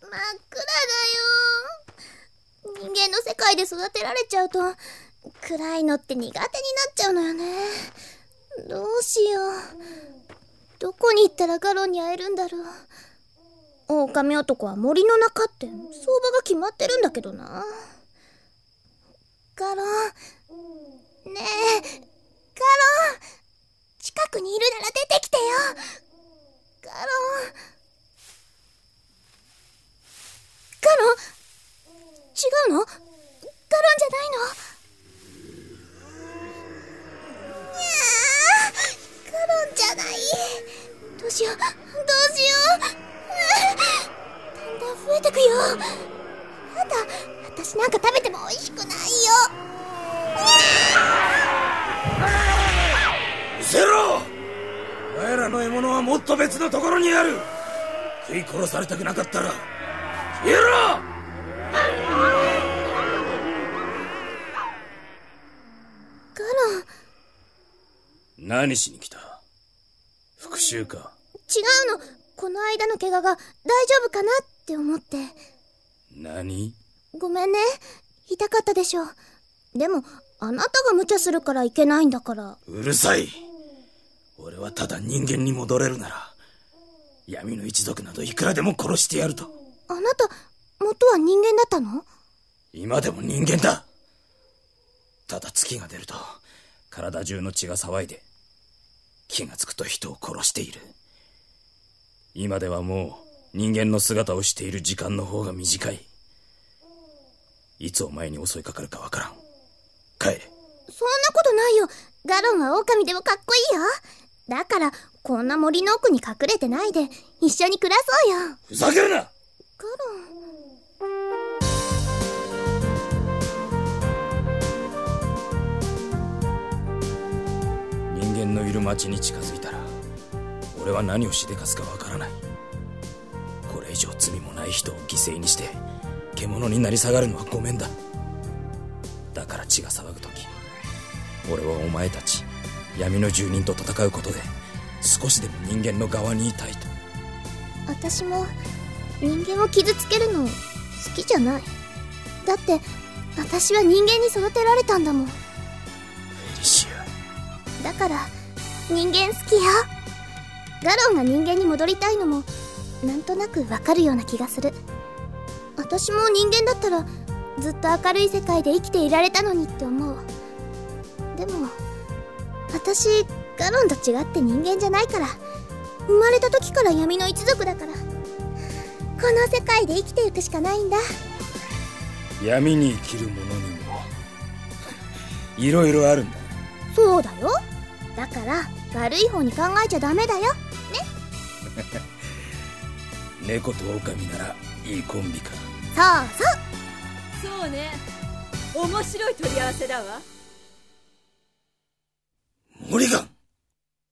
真っ暗だよ。人間の世界で育てられちゃうと、暗いのって苦手になっちゃうのよね。どうしよう。どこに行ったらガロンに会えるんだろう。狼男は森の中って相場が決まってるんだけどな。ガロン。ねえ、ガロン近くにいるなら出の？ガロンじゃないの？にゃーガロンじゃない。どうしよう。どうしよう。だんだん増えてくよ。やだ私なんか食べても美味しくないよ。うせろお前らの獲物はもっと別のところにある。食い殺されたくなかったら消えろ何しに来た？復讐か。違うの。この間の怪我が大丈夫かなって思って。何？ごめんね。痛かったでしょ。でもあなたが無茶するからいけないんだから。うるさい。俺はただ人間に戻れるなら闇の一族などいくらでも殺してやると。あなた元は人間だったの？今でも人間だ。ただ月が出ると体中の血が騒いで気がつくと人を殺している。今ではもう人間の姿をしている時間の方が短い。いつお前に襲いかかるかわからん。帰れ。そんなことないよ。ガロンは狼でもかっこいいよ。だからこんな森の奥に隠れてないで一緒に暮らそうよ。ふざけるな！ガロン町に近づいたら俺は何をしでかすかわからない。これ以上罪もない人を犠牲にして獣になり下がるのはごめんだ。だから血が騒ぐ時俺はお前たち闇の住人と戦うことで少しでも人間の側にいたいと。私も人間を傷つけるの好きじゃない。だって私は人間に育てられたんだもん。フェリシだから人間好きよ。ガロンが人間に戻りたいのもなんとなくわかるような気がする。私も人間だったらずっと明るい世界で生きていられたのにって思う。でも私ガロンと違って人間じゃないから生まれた時から闇の一族だからこの世界で生きていくしかないんだ。ア闇に生きる者にもいろいろあるんだ。そうだよ。だから悪い方に考えちゃダメだよ。猫と狼ならいいコンビか。そうそう。そうね。面白い取り合わせだわ。モリガン